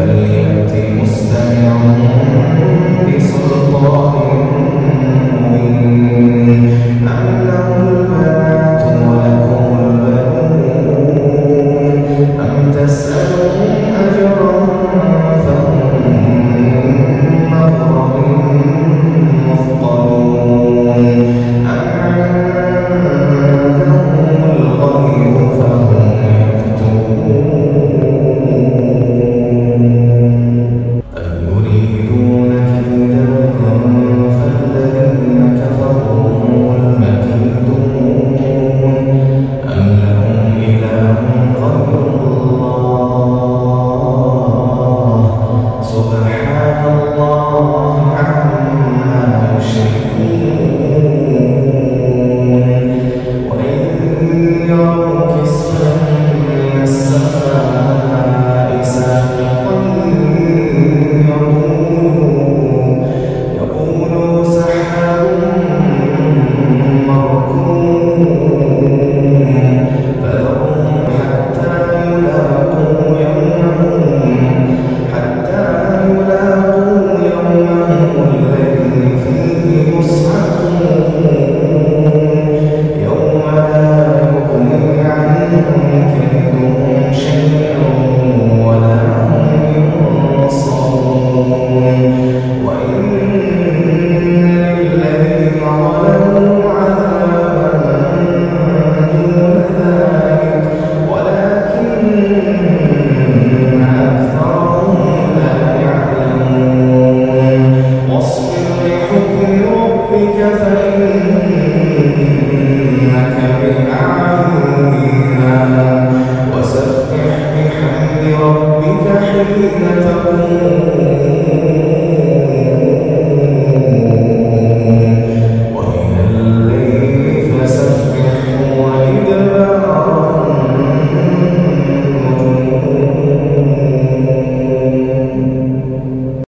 ربك حين